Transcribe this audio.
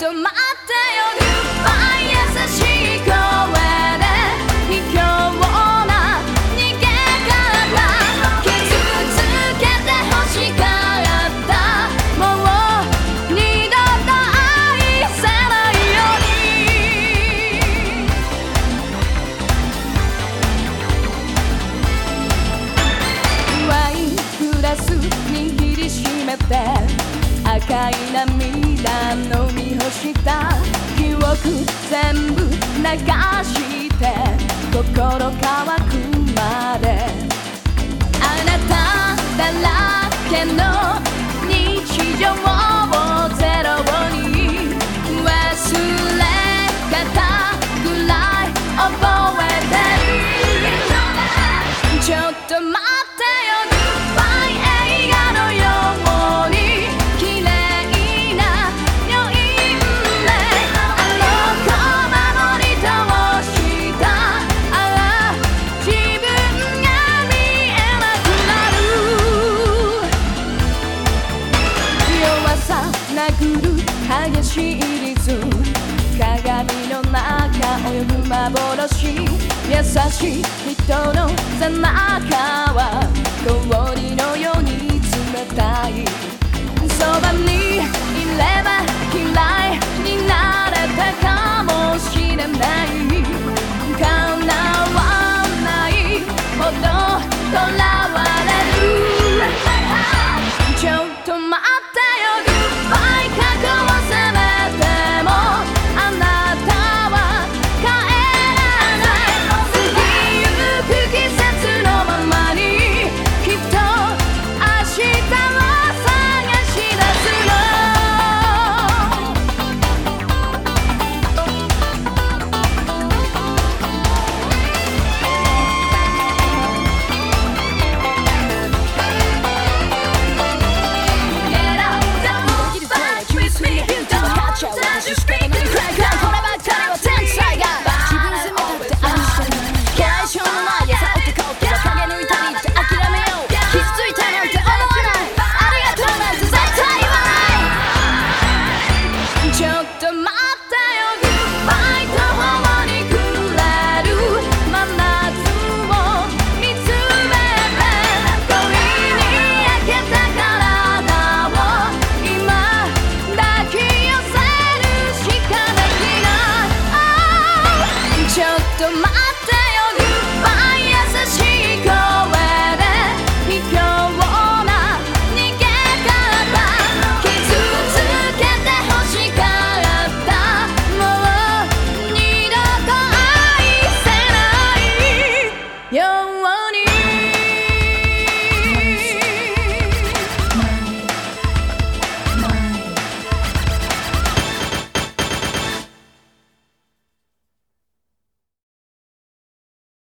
と待ってよグッバイ優しい声で卑怯な逃げ方傷つけて欲しかったもう二度と愛せないようにワイングラス握りしめて赤い涙飲みした記憶全部流して心乾くさ殴る激しいリズム。鏡の中泳ぐ幻。優しい人の背中は。氷のよう